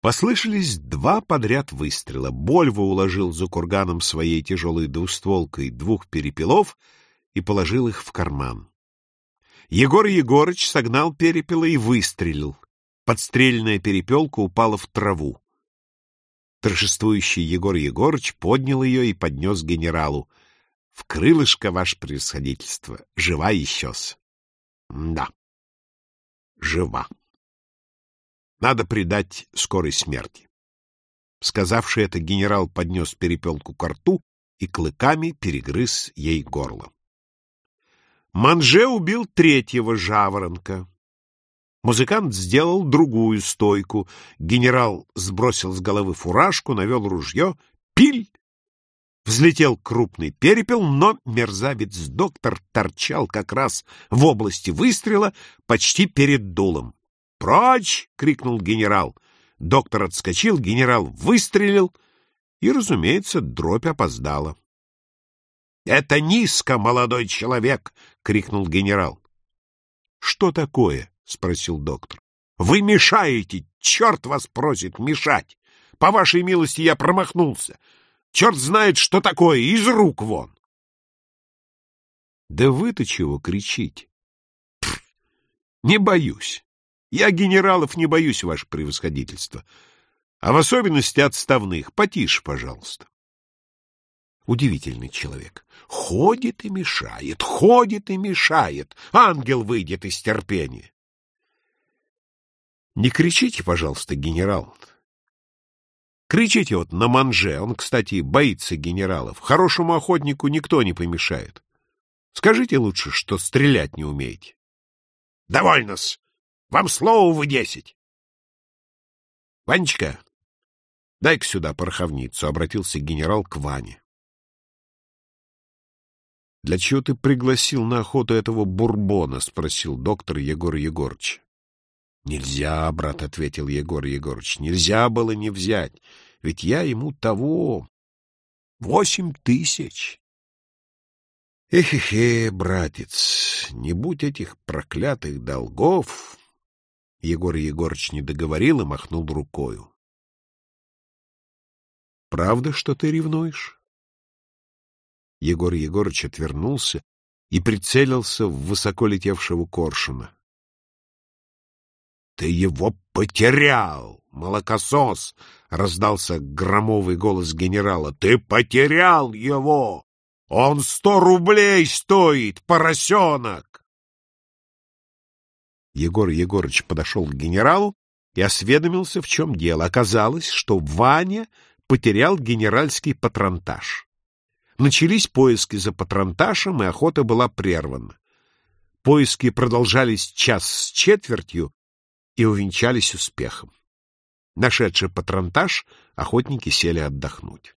Послышались два подряд выстрела. Больво уложил за курганом своей тяжелой двустволкой двух перепелов и положил их в карман. Егор Егорыч согнал перепела и выстрелил. Подстрельная перепелка упала в траву. Торжествующий Егор Егорыч поднял ее и поднес генералу. — В крылышко, ваше превосходительство, жива еще-с. — Да, жива. Надо предать скорой смерти. Сказавший это, генерал поднес перепелку к рту и клыками перегрыз ей горло. Манже убил третьего жаворонка. Музыкант сделал другую стойку. Генерал сбросил с головы фуражку, навел ружье. Пиль! Взлетел крупный перепел, но мерзавец-доктор торчал как раз в области выстрела почти перед дулом. «Прочь!» — крикнул генерал. Доктор отскочил, генерал выстрелил, и, разумеется, дробь опоздала. «Это низко, молодой человек!» — крикнул генерал. «Что такое?» — спросил доктор. «Вы мешаете! Черт вас просит мешать! По вашей милости я промахнулся! Черт знает, что такое! Из рук вон!» «Да вы-то чего кричите?» «Не боюсь. Я генералов не боюсь, ваше превосходительство. А в особенности отставных. Потише, пожалуйста. Удивительный человек. Ходит и мешает, ходит и мешает. Ангел выйдет из терпения. Не кричите, пожалуйста, генерал. Кричите вот на манже. Он, кстати, боится генералов. Хорошему охотнику никто не помешает. Скажите лучше, что стрелять не умеете. — Довольно-с! Вам слово вы десять. — Ванечка, дай-ка сюда пороховницу, — обратился генерал к Ване. — Для чего ты пригласил на охоту этого бурбона? — спросил доктор Егор Егорыч. — Нельзя, брат, — ответил Егор Егорыч, — нельзя было не взять, ведь я ему того... Восемь тысяч. Эхе-хе, братец, не будь этих проклятых долгов, Егор Егорыч не договорил и махнул рукою. — Правда, что ты ревнуешь? Егор Егорыч отвернулся и прицелился в высоко летевшего коршуна. — Ты его потерял, молокосос! — раздался громовый голос генерала. — Ты потерял его! Он сто рублей стоит, поросенок! Егор Егорыч подошел к генералу и осведомился, в чем дело. Оказалось, что Ваня потерял генеральский патронтаж. Начались поиски за патронташем, и охота была прервана. Поиски продолжались час с четвертью и увенчались успехом. Нашедший патронтаж, охотники сели отдохнуть.